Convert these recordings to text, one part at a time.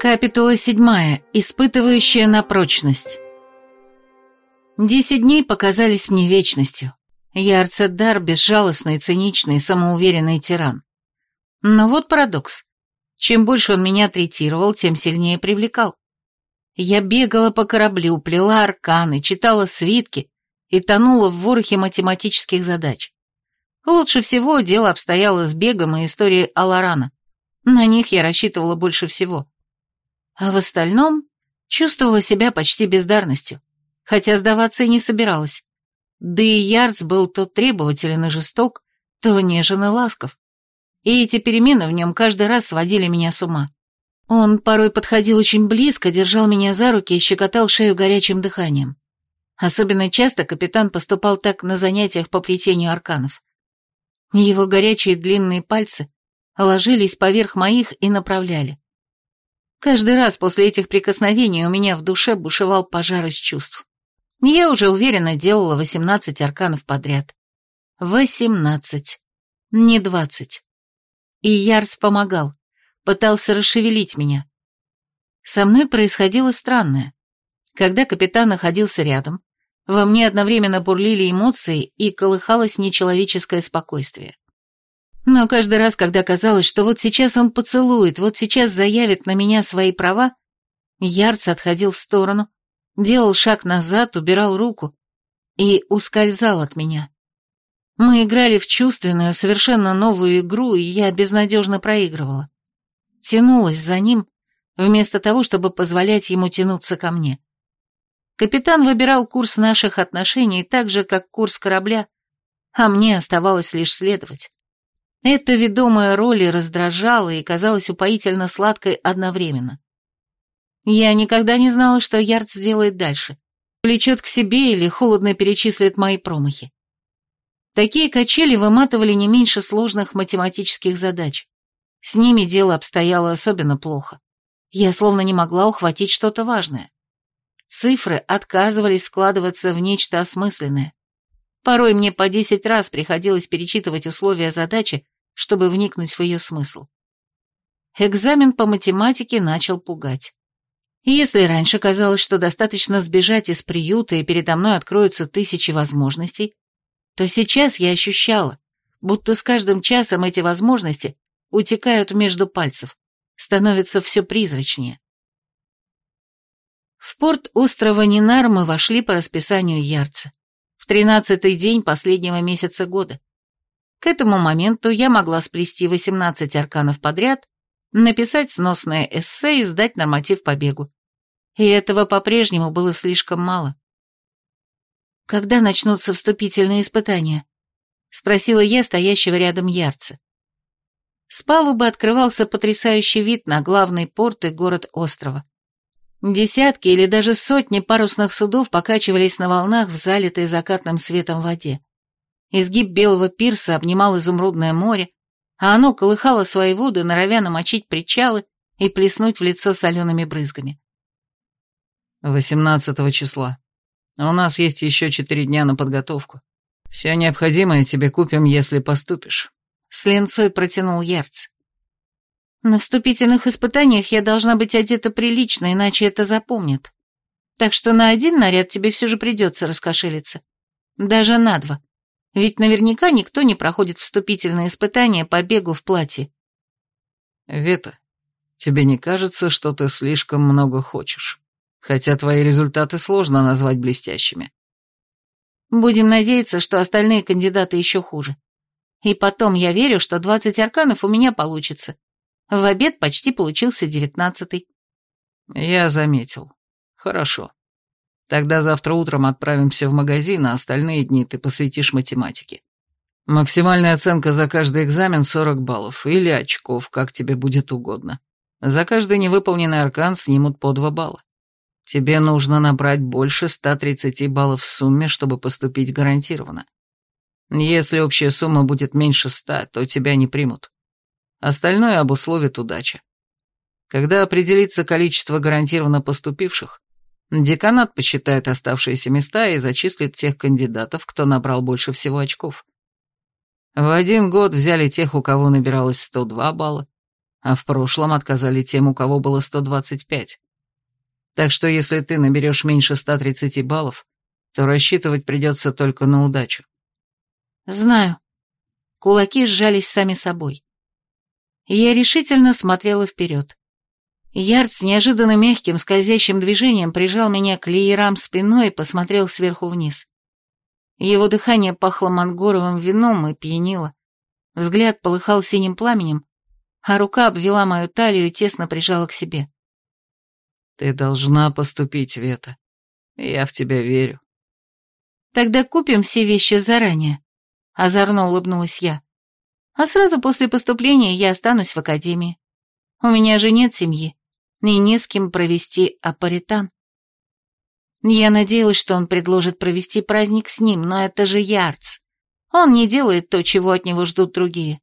Капитула седьмая, испытывающая на прочность. Десять дней показались мне вечностью. Я Арцедар, безжалостный, циничный, самоуверенный тиран. Но вот парадокс. Чем больше он меня третировал, тем сильнее привлекал. Я бегала по кораблю, плела арканы, читала свитки и тонула в ворохе математических задач. Лучше всего дело обстояло с бегом и историей Аларана. На них я рассчитывала больше всего а в остальном чувствовала себя почти бездарностью, хотя сдаваться и не собиралась. Да и Ярц был то требователен и жесток, то нежен и ласков. И эти перемены в нем каждый раз сводили меня с ума. Он порой подходил очень близко, держал меня за руки и щекотал шею горячим дыханием. Особенно часто капитан поступал так на занятиях по плетению арканов. Его горячие длинные пальцы ложились поверх моих и направляли. Каждый раз после этих прикосновений у меня в душе бушевал пожар из чувств. Я уже уверенно делала 18 арканов подряд. 18. Не 20. И Ярс помогал, пытался расшевелить меня. Со мной происходило странное. Когда капитан находился рядом, во мне одновременно бурлили эмоции и колыхалось нечеловеческое спокойствие. Но каждый раз, когда казалось, что вот сейчас он поцелует, вот сейчас заявит на меня свои права, Ярц отходил в сторону, делал шаг назад, убирал руку и ускользал от меня. Мы играли в чувственную, совершенно новую игру, и я безнадежно проигрывала. Тянулась за ним, вместо того, чтобы позволять ему тянуться ко мне. Капитан выбирал курс наших отношений так же, как курс корабля, а мне оставалось лишь следовать. Эта ведомая роль раздражала и казалась упоительно сладкой одновременно. Я никогда не знала, что Ярд сделает дальше. Влечет к себе или холодно перечислит мои промахи. Такие качели выматывали не меньше сложных математических задач. С ними дело обстояло особенно плохо. Я словно не могла ухватить что-то важное. Цифры отказывались складываться в нечто осмысленное. Порой мне по десять раз приходилось перечитывать условия задачи, чтобы вникнуть в ее смысл. Экзамен по математике начал пугать. Если раньше казалось, что достаточно сбежать из приюта и передо мной откроются тысячи возможностей, то сейчас я ощущала, будто с каждым часом эти возможности утекают между пальцев, становятся все призрачнее. В порт острова Нинар мы вошли по расписанию Ярца тринадцатый день последнего месяца года. К этому моменту я могла сплести 18 арканов подряд, написать сносное эссе и сдать норматив по бегу. И этого по-прежнему было слишком мало. «Когда начнутся вступительные испытания?» — спросила я стоящего рядом ярца. С палубы открывался потрясающий вид на главный порт и город острова. Десятки или даже сотни парусных судов покачивались на волнах в залитой закатным светом воде. Изгиб белого пирса обнимал изумрудное море, а оно колыхало свои воды, норовя намочить причалы и плеснуть в лицо солеными брызгами. «Восемнадцатого числа. У нас есть еще четыре дня на подготовку. Все необходимое тебе купим, если поступишь», — с ленцой протянул Ярц. На вступительных испытаниях я должна быть одета прилично, иначе это запомнят. Так что на один наряд тебе все же придется раскошелиться. Даже на два. Ведь наверняка никто не проходит вступительные испытания по бегу в платье. Вета, тебе не кажется, что ты слишком много хочешь? Хотя твои результаты сложно назвать блестящими. Будем надеяться, что остальные кандидаты еще хуже. И потом я верю, что 20 арканов у меня получится. В обед почти получился девятнадцатый. Я заметил. Хорошо. Тогда завтра утром отправимся в магазин, а остальные дни ты посвятишь математике. Максимальная оценка за каждый экзамен 40 баллов, или очков, как тебе будет угодно. За каждый невыполненный аркан снимут по 2 балла. Тебе нужно набрать больше 130 баллов в сумме, чтобы поступить гарантированно. Если общая сумма будет меньше 100, то тебя не примут. Остальное обусловит удача. Когда определится количество гарантированно поступивших, деканат посчитает оставшиеся места и зачислит тех кандидатов, кто набрал больше всего очков. В один год взяли тех, у кого набиралось 102 балла, а в прошлом отказали тем, у кого было 125. Так что если ты наберешь меньше 130 баллов, то рассчитывать придется только на удачу. Знаю. Кулаки сжались сами собой. Я решительно смотрела вперед. Ярд с неожиданно мягким скользящим движением прижал меня к леерам спиной и посмотрел сверху вниз. Его дыхание пахло мангоровым вином и пьянило. Взгляд полыхал синим пламенем, а рука обвела мою талию и тесно прижала к себе. «Ты должна поступить, Вета. Я в тебя верю». «Тогда купим все вещи заранее», — озорно улыбнулась я. «А сразу после поступления я останусь в академии. У меня же нет семьи, и не с кем провести апаритан». Я надеялась, что он предложит провести праздник с ним, но это же Ярц. Он не делает то, чего от него ждут другие.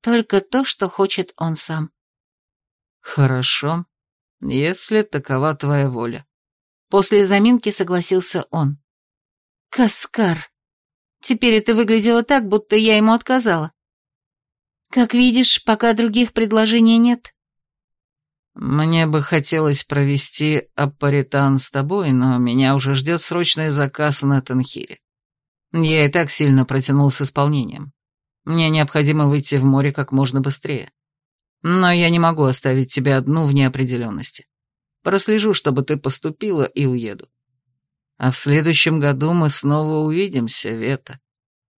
Только то, что хочет он сам. Хорошо, если такова твоя воля. После заминки согласился он. Каскар. Теперь это выглядело так, будто я ему отказала. Как видишь, пока других предложений нет. Мне бы хотелось провести аппаритан с тобой, но меня уже ждет срочный заказ на Танхире. Я и так сильно протянул с исполнением. Мне необходимо выйти в море как можно быстрее. Но я не могу оставить тебя одну в неопределенности. Прослежу, чтобы ты поступила, и уеду. А в следующем году мы снова увидимся, Вета.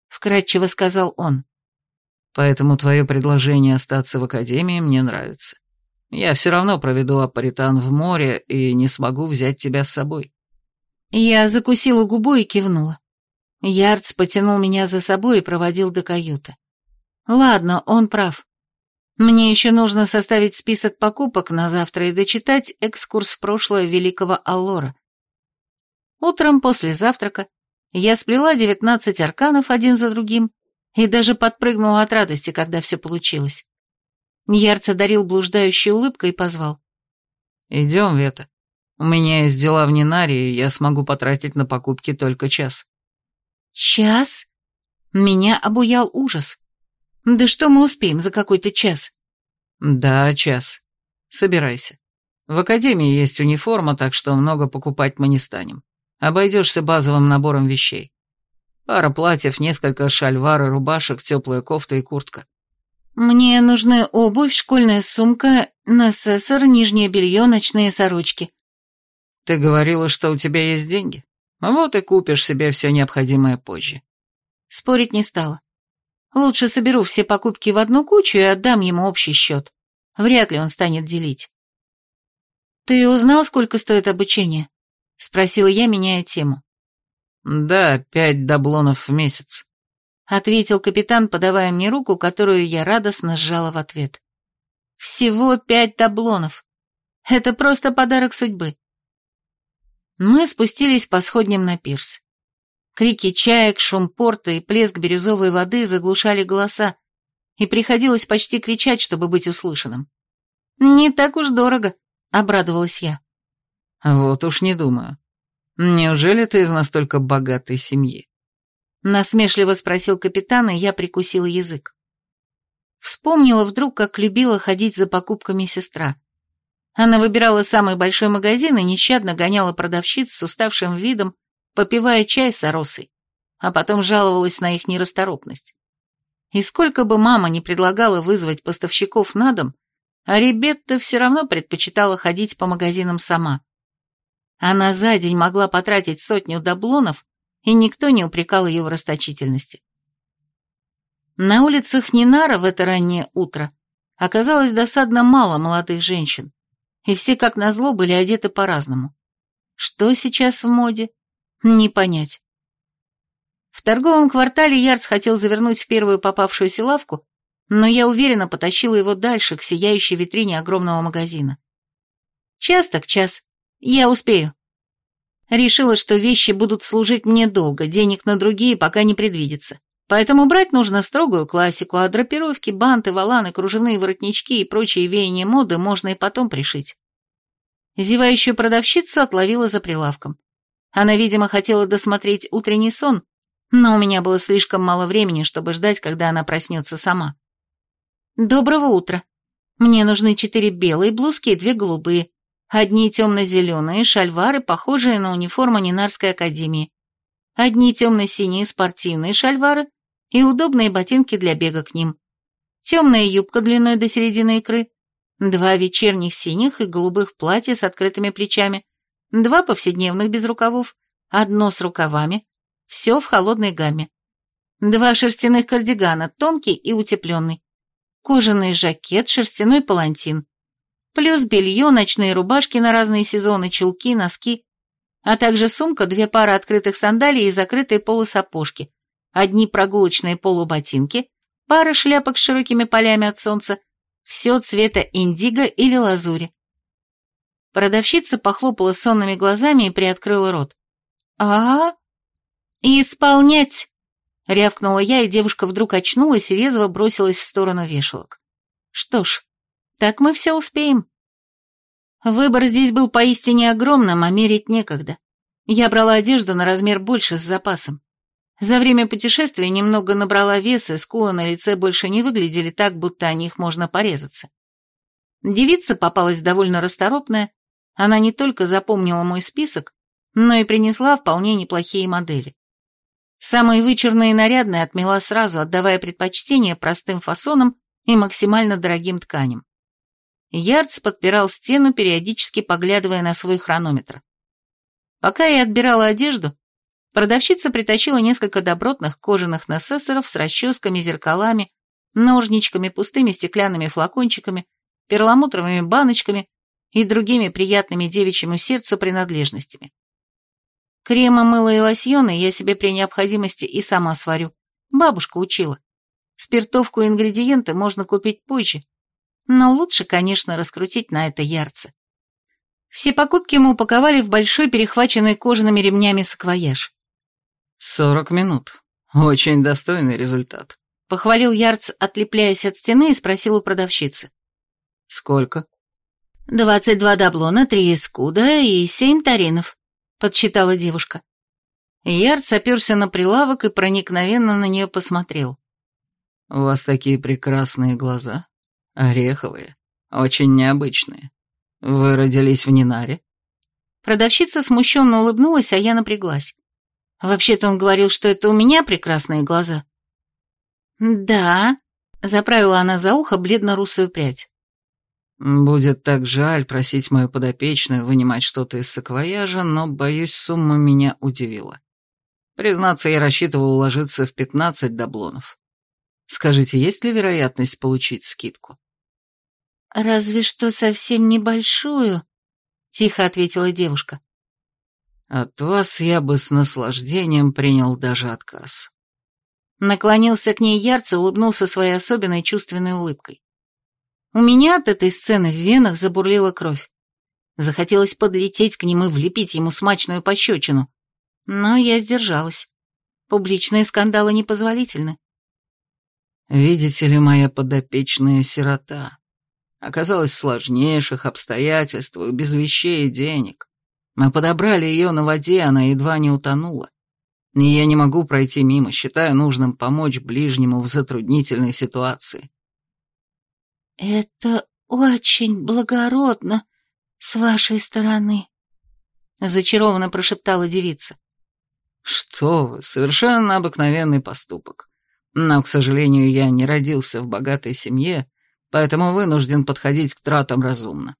Вкратчиво сказал он. Поэтому твое предложение остаться в академии мне нравится. Я все равно проведу апаритан в море и не смогу взять тебя с собой. Я закусила губу и кивнула. Ярдс потянул меня за собой и проводил до каюты. Ладно, он прав. Мне еще нужно составить список покупок на завтра и дочитать экскурс в прошлое великого Аллора. Утром после завтрака я сплела девятнадцать арканов один за другим и даже подпрыгнула от радости, когда все получилось. Ярц одарил блуждающей улыбкой и позвал. «Идем, Вета. У меня есть дела в Нинарии, и я смогу потратить на покупки только час». «Час?» Меня обуял ужас. «Да что мы успеем за какой-то час?» «Да, час. Собирайся. В академии есть униформа, так что много покупать мы не станем. Обойдешься базовым набором вещей. Пара платьев, несколько шальвар и рубашек, теплая кофта и куртка. «Мне нужны обувь, школьная сумка, насессор, нижнее белье, ночные сорочки». «Ты говорила, что у тебя есть деньги?» Вот и купишь себе все необходимое позже. Спорить не стала. Лучше соберу все покупки в одну кучу и отдам ему общий счет. Вряд ли он станет делить. «Ты узнал, сколько стоит обучение?» — спросила я, меняя тему. «Да, пять даблонов в месяц», — ответил капитан, подавая мне руку, которую я радостно сжала в ответ. «Всего пять даблонов. Это просто подарок судьбы. Мы спустились по сходням на пирс. Крики чаек, шум порта и плеск бирюзовой воды заглушали голоса, и приходилось почти кричать, чтобы быть услышанным. «Не так уж дорого», — обрадовалась я. «Вот уж не думаю. Неужели ты из настолько богатой семьи?» Насмешливо спросил капитан, и я прикусила язык. Вспомнила вдруг, как любила ходить за покупками сестра. Она выбирала самый большой магазин и нещадно гоняла продавщиц с уставшим видом, попивая чай с оросой, а потом жаловалась на их нерасторопность. И сколько бы мама не предлагала вызвать поставщиков на дом, а Ребетта все равно предпочитала ходить по магазинам сама. Она за день могла потратить сотню даблонов, и никто не упрекал ее в расточительности. На улицах Нинара в это раннее утро оказалось досадно мало молодых женщин и все как назло были одеты по-разному. Что сейчас в моде? Не понять. В торговом квартале Ярц хотел завернуть в первую попавшуюся лавку, но я уверенно потащила его дальше, к сияющей витрине огромного магазина. Час так час. Я успею. Решила, что вещи будут служить мне долго, денег на другие пока не предвидится. Поэтому брать нужно строгую классику, а драпировки, банты, валаны, кружевные воротнички и прочие веяния моды можно и потом пришить. Зевающую продавщицу отловила за прилавком. Она, видимо, хотела досмотреть утренний сон, но у меня было слишком мало времени, чтобы ждать, когда она проснется сама. «Доброго утра. Мне нужны четыре белые блузки и две голубые. Одни темно-зеленые, шальвары, похожие на униформу Нинарской академии. Одни темно-синие спортивные шальвары и удобные ботинки для бега к ним. Темная юбка длиной до середины икры. Два вечерних синих и голубых платья с открытыми плечами. Два повседневных без рукавов. Одно с рукавами. Все в холодной гамме. Два шерстяных кардигана, тонкий и утепленный. Кожаный жакет, шерстяной палантин. Плюс белье, ночные рубашки на разные сезоны, чулки, носки. А также сумка, две пары открытых сандалий и закрытые полусапожки. Одни прогулочные полуботинки, пара шляпок с широкими полями от солнца. Все цвета индиго или лазури. Продавщица похлопала сонными глазами и приоткрыла рот. а «Исполнять!» Рявкнула я, и девушка вдруг очнулась и резво бросилась в сторону вешалок. Что ж, так мы все успеем. Выбор здесь был поистине огромным, а мерить некогда. Я брала одежду на размер больше с запасом. За время путешествия немного набрала веса, скулы на лице больше не выглядели так, будто о них можно порезаться. Девица попалась довольно расторопная, она не только запомнила мой список, но и принесла вполне неплохие модели. Самые вычурные и нарядные отмела сразу, отдавая предпочтение простым фасонам и максимально дорогим тканям. Ярдс подпирал стену, периодически поглядывая на свой хронометр. Пока я отбирала одежду, продавщица притащила несколько добротных кожаных насессоров с расческами, зеркалами, ножничками, пустыми стеклянными флакончиками, перламутровыми баночками и другими приятными девичьему сердцу принадлежностями. Крема, мыло и лосьоны я себе при необходимости и сама сварю. Бабушка учила. Спиртовку и ингредиенты можно купить позже. Но лучше, конечно, раскрутить на это ярце. Все покупки мы упаковали в большой перехваченный кожаными ремнями саквояж. «Сорок минут. Очень достойный результат», — похвалил Ярц, отлепляясь от стены, и спросил у продавщицы. «Сколько?» «Двадцать два даблона, три эскуда и семь таринов», подсчитала девушка. Ярд соперся на прилавок и проникновенно на нее посмотрел. «У вас такие прекрасные глаза. Ореховые. Очень необычные. Вы родились в Нинаре?» Продавщица смущенно улыбнулась, а я напряглась. Вообще-то он говорил, что это у меня прекрасные глаза. «Да», — заправила она за ухо бледно-русую прядь. Будет так жаль просить мою подопечную вынимать что-то из саквояжа, но, боюсь, сумма меня удивила. Признаться, я рассчитывал уложиться в 15 даблонов. Скажите, есть ли вероятность получить скидку? «Разве что совсем небольшую», — тихо ответила девушка. «От вас я бы с наслаждением принял даже отказ». Наклонился к ней ярце, улыбнулся своей особенной чувственной улыбкой. У меня от этой сцены в венах забурлила кровь. Захотелось подлететь к нему и влепить ему смачную пощечину. Но я сдержалась. Публичные скандалы непозволительны. «Видите ли, моя подопечная сирота оказалась в сложнейших обстоятельствах, без вещей и денег. Мы подобрали ее на воде, она едва не утонула. И я не могу пройти мимо, считаю нужным помочь ближнему в затруднительной ситуации. «Это очень благородно с вашей стороны», — зачарованно прошептала девица. «Что вы, совершенно обыкновенный поступок. Но, к сожалению, я не родился в богатой семье, поэтому вынужден подходить к тратам разумно.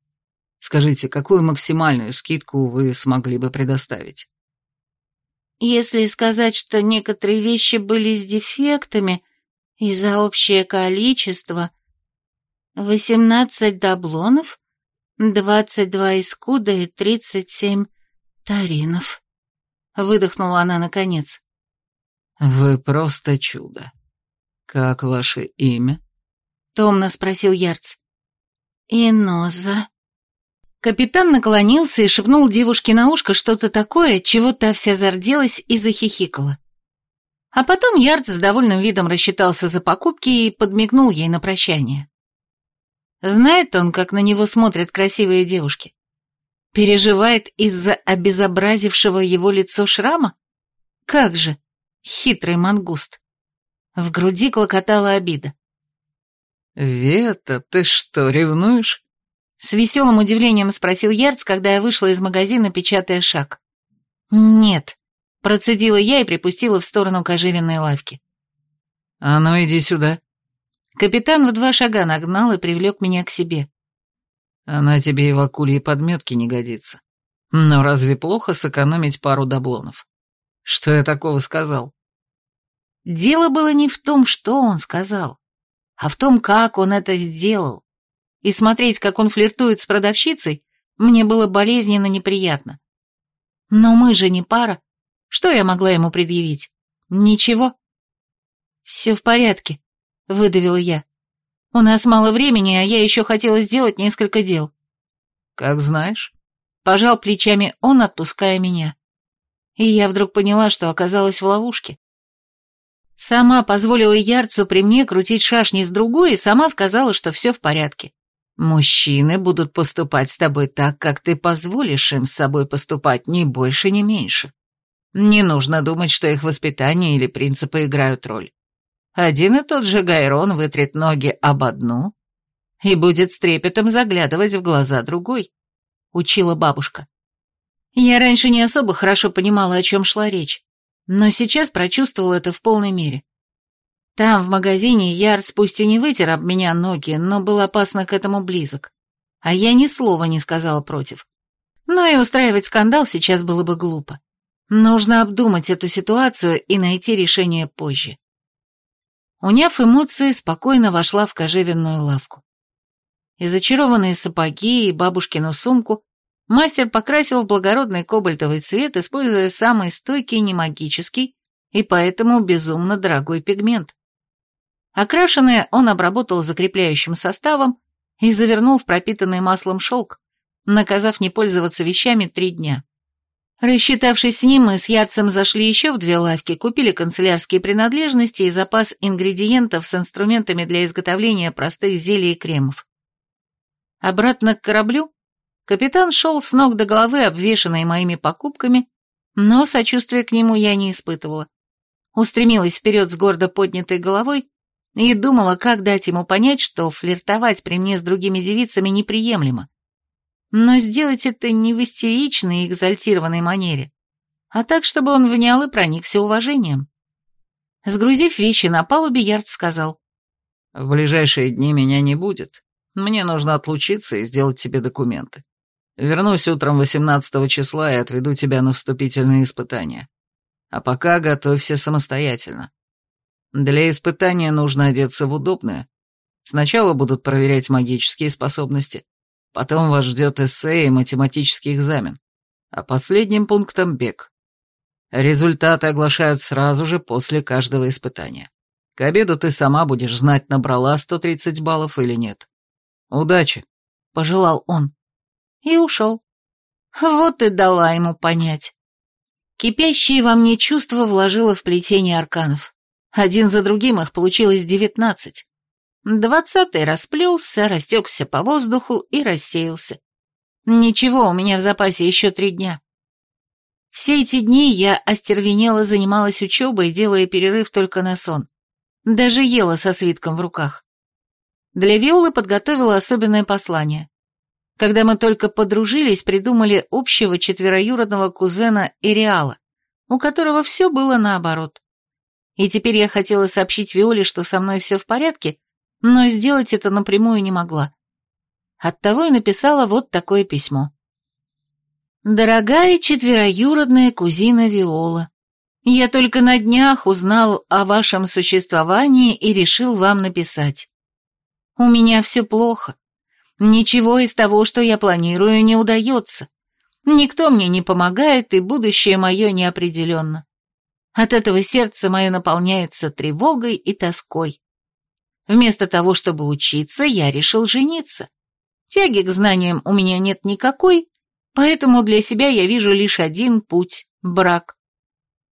Скажите, какую максимальную скидку вы смогли бы предоставить?» «Если сказать, что некоторые вещи были с дефектами, и за общее количество...» Восемнадцать даблонов, двадцать два искуда и тридцать семь таринов. Выдохнула она наконец. Вы просто чудо. Как ваше имя? Томно спросил Ярц. Иноза. Капитан наклонился и шепнул девушке на ушко что-то такое, чего та вся зарделась и захихикала. А потом Ярц с довольным видом рассчитался за покупки и подмигнул ей на прощание. Знает он, как на него смотрят красивые девушки? Переживает из-за обезобразившего его лицо шрама? Как же, хитрый мангуст. В груди клокотала обида. «Вета, ты что, ревнуешь?» С веселым удивлением спросил Ярц, когда я вышла из магазина, печатая шаг. «Нет», — процедила я и припустила в сторону кожевенной лавки. «А ну иди сюда». Капитан в два шага нагнал и привлек меня к себе. «Она тебе и в акульи подметки не годится. Но разве плохо сэкономить пару даблонов? Что я такого сказал?» Дело было не в том, что он сказал, а в том, как он это сделал. И смотреть, как он флиртует с продавщицей, мне было болезненно неприятно. Но мы же не пара. Что я могла ему предъявить? Ничего. Все в порядке, выдавила я. У нас мало времени, а я еще хотела сделать несколько дел. Как знаешь. Пожал плечами он, отпуская меня. И я вдруг поняла, что оказалась в ловушке. Сама позволила Ярцу при мне крутить шашни с другой и сама сказала, что все в порядке. Мужчины будут поступать с тобой так, как ты позволишь им с собой поступать, ни больше, ни меньше. Не нужно думать, что их воспитание или принципы играют роль. Один и тот же Гайрон вытрет ноги об одну и будет с трепетом заглядывать в глаза другой, учила бабушка. Я раньше не особо хорошо понимала, о чем шла речь, но сейчас прочувствовала это в полной мере. Там, в магазине, Ярд пусть не вытер об меня ноги, но был опасно к этому близок. А я ни слова не сказала против. Но и устраивать скандал сейчас было бы глупо. Нужно обдумать эту ситуацию и найти решение позже. Уняв эмоции, спокойно вошла в кожевенную лавку. И зачарованные сапоги и бабушкину сумку мастер покрасил в благородный кобальтовый цвет, используя самый стойкий немагический и поэтому безумно дорогой пигмент. Окрашенное он обработал закрепляющим составом и завернул в пропитанный маслом шелк, наказав не пользоваться вещами три дня. Рассчитавшись с ним, мы с Ярцем зашли еще в две лавки, купили канцелярские принадлежности и запас ингредиентов с инструментами для изготовления простых зелий и кремов. Обратно к кораблю капитан шел с ног до головы, обвешанный моими покупками, но сочувствия к нему я не испытывала. Устремилась вперед с гордо поднятой головой и думала, как дать ему понять, что флиртовать при мне с другими девицами неприемлемо. Но сделать это не в истеричной и экзальтированной манере, а так, чтобы он внял и проникся уважением. Сгрузив вещи на палубе, Ярд сказал. «В ближайшие дни меня не будет. Мне нужно отлучиться и сделать тебе документы. Вернусь утром 18 числа и отведу тебя на вступительные испытания. А пока готовься самостоятельно. Для испытания нужно одеться в удобное. Сначала будут проверять магические способности, потом вас ждет эссе и математический экзамен, а последним пунктом — бег. Результаты оглашают сразу же после каждого испытания. К обеду ты сама будешь знать, набрала 130 баллов или нет. Удачи, — пожелал он. И ушел. Вот и дала ему понять. Кипящие во мне чувства вложила в плетение арканов. Один за другим их получилось девятнадцать. Двадцатый расплелся, растекся по воздуху и рассеялся. Ничего, у меня в запасе еще три дня. Все эти дни я остервенело занималась учебой, делая перерыв только на сон. Даже ела со свитком в руках. Для Виолы подготовила особенное послание. Когда мы только подружились, придумали общего четвероюродного кузена Иреала, у которого все было наоборот. И теперь я хотела сообщить Виоле, что со мной все в порядке, но сделать это напрямую не могла. Оттого и написала вот такое письмо. «Дорогая четвероюродная кузина Виола, я только на днях узнал о вашем существовании и решил вам написать. У меня все плохо. Ничего из того, что я планирую, не удается. Никто мне не помогает, и будущее мое неопределенно. От этого сердце мое наполняется тревогой и тоской. Вместо того, чтобы учиться, я решил жениться. Тяги к знаниям у меня нет никакой, поэтому для себя я вижу лишь один путь – брак.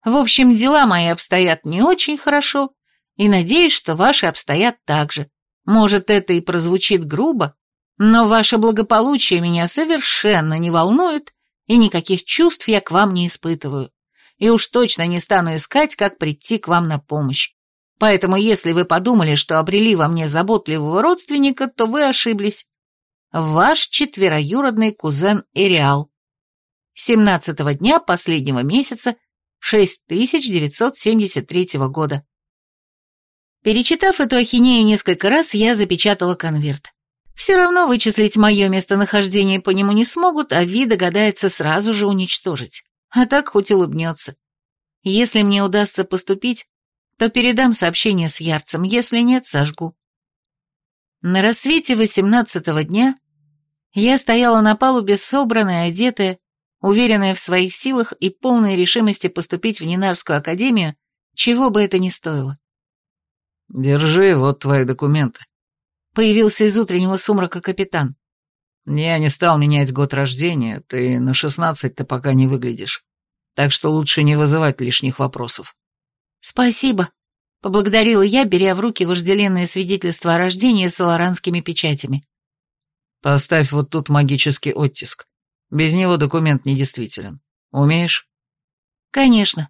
В общем, дела мои обстоят не очень хорошо, и надеюсь, что ваши обстоят так же. Может, это и прозвучит грубо, но ваше благополучие меня совершенно не волнует, и никаких чувств я к вам не испытываю и уж точно не стану искать, как прийти к вам на помощь. Поэтому если вы подумали, что обрели во мне заботливого родственника, то вы ошиблись. Ваш четвероюродный кузен Эриал. 17 дня последнего месяца 6973 года. Перечитав эту ахинею несколько раз, я запечатала конверт. Все равно вычислить мое местонахождение по нему не смогут, а Ви догадается сразу же уничтожить. А так хоть улыбнется. Если мне удастся поступить, то передам сообщение с Ярцем, если нет, сожгу. На рассвете восемнадцатого дня я стояла на палубе собранная, одетая, уверенная в своих силах и полной решимости поступить в Нинарскую академию, чего бы это ни стоило. «Держи, вот твои документы», — появился из утреннего сумрака капитан. «Я не стал менять год рождения, ты на шестнадцать-то пока не выглядишь, так что лучше не вызывать лишних вопросов». «Спасибо», — поблагодарила я, беря в руки вожделенное свидетельство о рождении с аларанскими печатями. «Поставь вот тут магический оттиск. Без него документ недействителен. Умеешь?» «Конечно».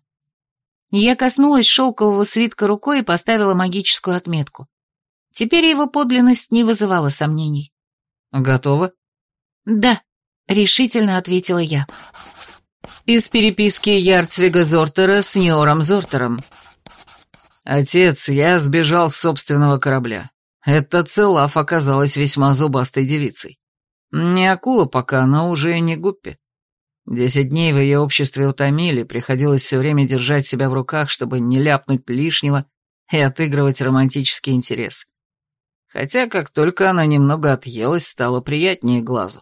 Я коснулась шелкового свитка рукой и поставила магическую отметку. Теперь его подлинность не вызывала сомнений. «Готово?» «Да», — решительно ответила я. Из переписки Ярцвига Зортера с Ниором Зортером. «Отец, я сбежал с собственного корабля. Эта Целав оказалась весьма зубастой девицей. Не акула пока, но уже не гуппи. Десять дней в ее обществе утомили, приходилось все время держать себя в руках, чтобы не ляпнуть лишнего и отыгрывать романтический интерес. Хотя, как только она немного отъелась, стало приятнее глазу.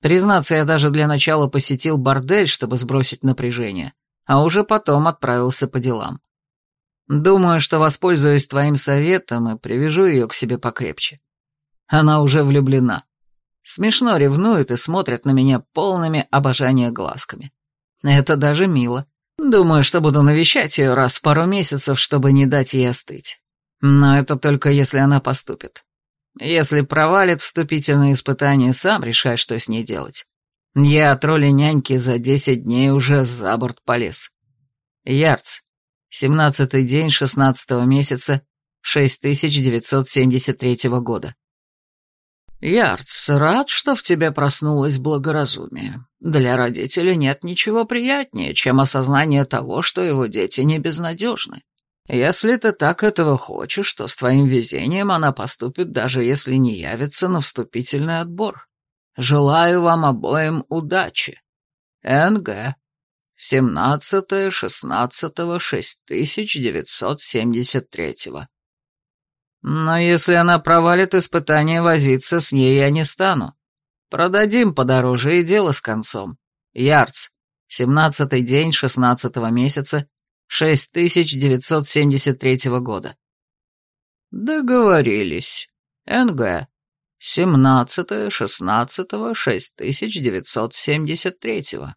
Признаться, я даже для начала посетил бордель, чтобы сбросить напряжение, а уже потом отправился по делам. Думаю, что воспользуюсь твоим советом и привяжу ее к себе покрепче. Она уже влюблена. Смешно ревнует и смотрит на меня полными обожания глазками. Это даже мило. Думаю, что буду навещать ее раз в пару месяцев, чтобы не дать ей остыть. Но это только если она поступит. Если провалит вступительные испытания, сам решай, что с ней делать. Я от роли няньки за десять дней уже за борт полез. Ярц. Семнадцатый день шестнадцатого месяца 6973 года. Ярц, рад, что в тебе проснулось благоразумие. Для родителя нет ничего приятнее, чем осознание того, что его дети не безнадежны. Если ты так этого хочешь, то с твоим везением она поступит, даже если не явится на вступительный отбор. Желаю вам обоим удачи. НГ. 17-16-6973. Но если она провалит испытание, возиться с ней я не стану. Продадим подороже и дело с концом. Ярц. 17 день 16 месяца 6973 года. Договорились. НГ. 17-16-6973.